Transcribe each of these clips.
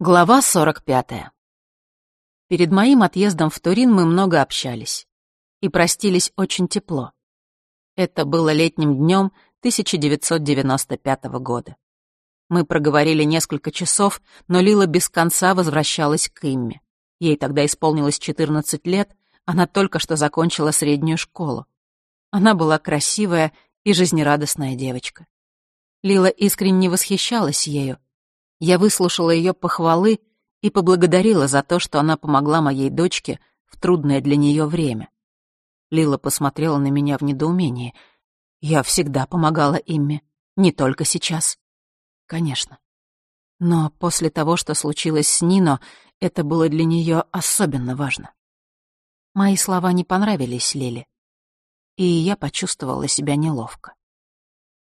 Глава 45. Перед моим отъездом в Турин мы много общались. И простились очень тепло. Это было летним днем 1995 года. Мы проговорили несколько часов, но Лила без конца возвращалась к Имме. Ей тогда исполнилось 14 лет, она только что закончила среднюю школу. Она была красивая и жизнерадостная девочка. Лила искренне восхищалась ею, я выслушала ее похвалы и поблагодарила за то, что она помогла моей дочке в трудное для нее время. Лила посмотрела на меня в недоумении. Я всегда помогала Имме, не только сейчас. Конечно. Но после того, что случилось с Нино, это было для нее особенно важно. Мои слова не понравились Лиле, и я почувствовала себя неловко.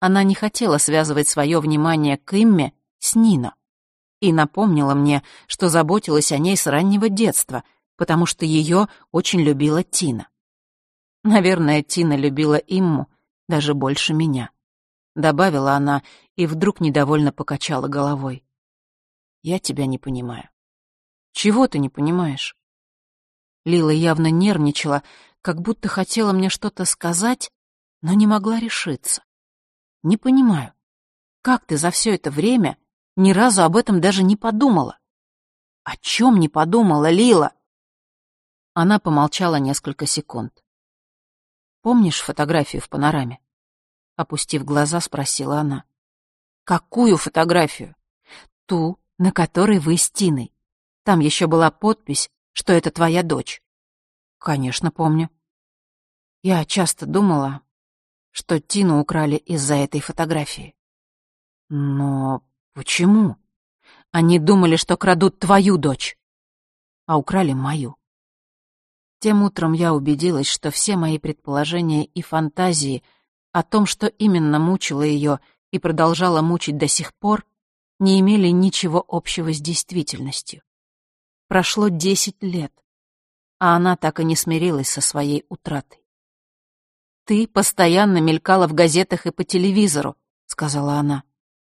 Она не хотела связывать свое внимание к Имме с Нино и напомнила мне, что заботилась о ней с раннего детства, потому что ее очень любила Тина. Наверное, Тина любила Имму даже больше меня. Добавила она и вдруг недовольно покачала головой. «Я тебя не понимаю». «Чего ты не понимаешь?» Лила явно нервничала, как будто хотела мне что-то сказать, но не могла решиться. «Не понимаю, как ты за все это время ни разу об этом даже не подумала. О чем не подумала, Лила? Она помолчала несколько секунд. Помнишь фотографию в панораме? Опустив глаза, спросила она. Какую фотографию? Ту, на которой вы с Тиной. Там еще была подпись, что это твоя дочь. Конечно, помню. Я часто думала, что Тину украли из-за этой фотографии. Но Почему? Они думали, что крадут твою дочь, а украли мою. Тем утром я убедилась, что все мои предположения и фантазии о том, что именно мучило ее и продолжала мучить до сих пор, не имели ничего общего с действительностью. Прошло десять лет, а она так и не смирилась со своей утратой. «Ты постоянно мелькала в газетах и по телевизору», — сказала она.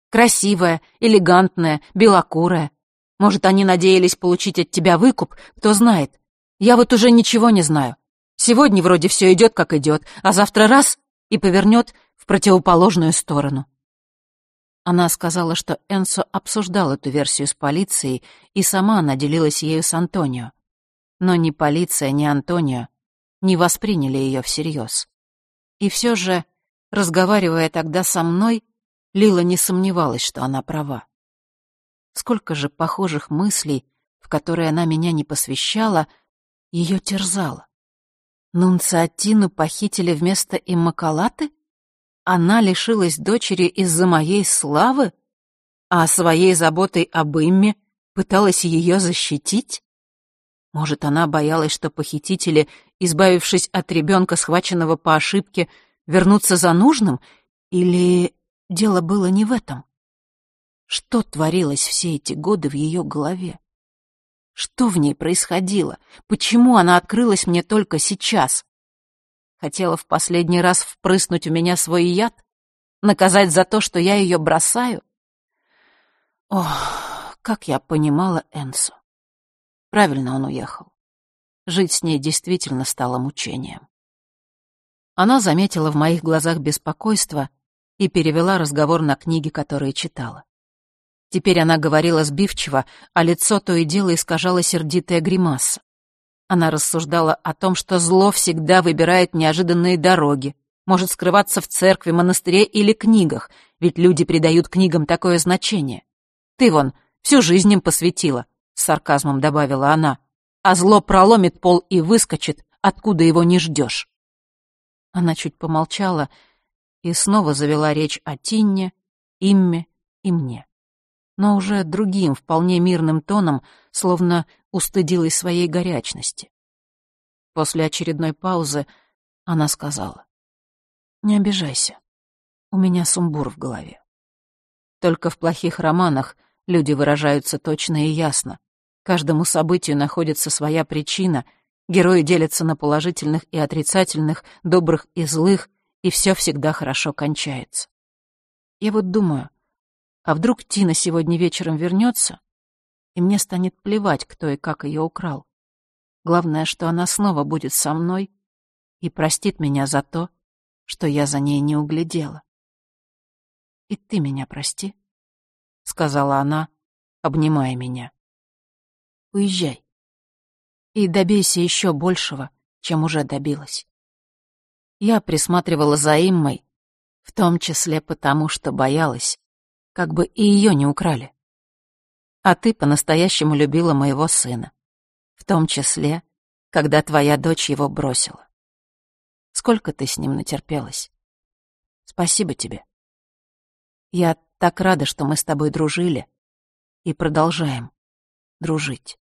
Красивая, элегантная, белокурая. Может, они надеялись получить от тебя выкуп, кто знает. Я вот уже ничего не знаю. Сегодня вроде все идет, как идет, а завтра раз — и повернет в противоположную сторону. Она сказала, что Энсо обсуждал эту версию с полицией, и сама она делилась ею с Антонио. Но ни полиция, ни Антонио не восприняли ее всерьез. И все же, разговаривая тогда со мной, Лила не сомневалась, что она права. Сколько же похожих мыслей, в которые она меня не посвящала, ее терзало. Нунциатину похитили вместо Иммакалаты? Она лишилась дочери из-за моей славы? А своей заботой об Имме пыталась ее защитить? Может, она боялась, что похитители, избавившись от ребенка, схваченного по ошибке, вернутся за нужным? Или Дело было не в этом. Что творилось все эти годы в ее голове? Что в ней происходило? Почему она открылась мне только сейчас? Хотела в последний раз впрыснуть у меня свой яд? Наказать за то, что я ее бросаю? Ох, как я понимала Энсу. Правильно он уехал. Жить с ней действительно стало мучением. Она заметила в моих глазах беспокойство и перевела разговор на книги, которые читала. Теперь она говорила сбивчиво, а лицо то и дело искажало сердитая гримаса. Она рассуждала о том, что зло всегда выбирает неожиданные дороги, может скрываться в церкви, монастыре или книгах, ведь люди придают книгам такое значение. Ты вон всю жизнь им посвятила, — с сарказмом добавила она, а зло проломит пол и выскочит, откуда его не ждешь. Она чуть помолчала, — и снова завела речь о Тинне, Имме и мне. Но уже другим, вполне мирным тоном, словно устыдилась своей горячности. После очередной паузы она сказала. «Не обижайся. У меня сумбур в голове. Только в плохих романах люди выражаются точно и ясно. Каждому событию находится своя причина, герои делятся на положительных и отрицательных, добрых и злых, и все всегда хорошо кончается. Я вот думаю, а вдруг Тина сегодня вечером вернется, и мне станет плевать, кто и как ее украл. Главное, что она снова будет со мной и простит меня за то, что я за ней не углядела. «И ты меня прости», — сказала она, обнимая меня. «Уезжай и добейся еще большего, чем уже добилась». Я присматривала за Иммой, в том числе потому, что боялась, как бы и ее не украли. А ты по-настоящему любила моего сына, в том числе, когда твоя дочь его бросила. Сколько ты с ним натерпелась. Спасибо тебе. Я так рада, что мы с тобой дружили и продолжаем дружить.